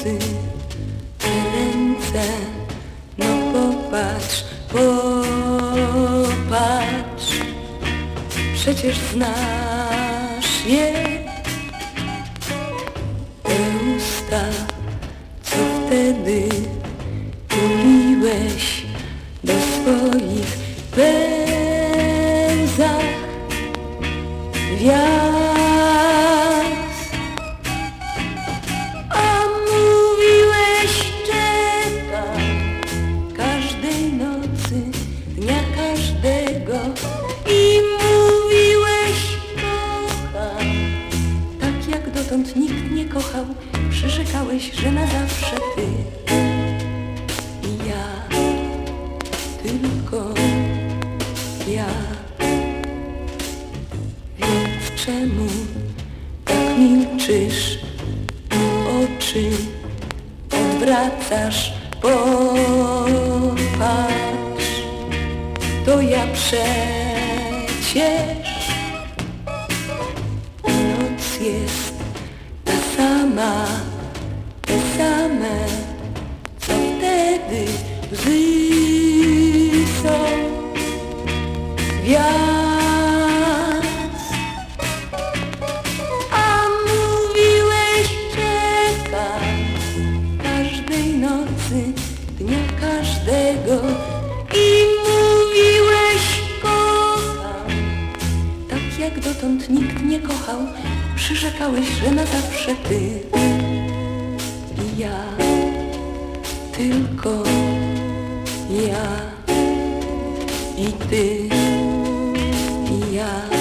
serce, no popatrz, popatrz, przecież znasz je. Te usta, co wtedy tuliłeś do swoich dotąd nikt nie kochał, przyrzekałeś, że na zawsze ty i ja, tylko ja. Więc czemu tak milczysz? Oczy odwracasz, popatrz. To ja przecież są gwiazd. A mówiłeś czekam każdej nocy, dnia każdego i mówiłeś kocham. Tak jak dotąd nikt nie kochał, przyrzekałeś, że na zawsze ty i ja, tylko ja i ty i ja, tylko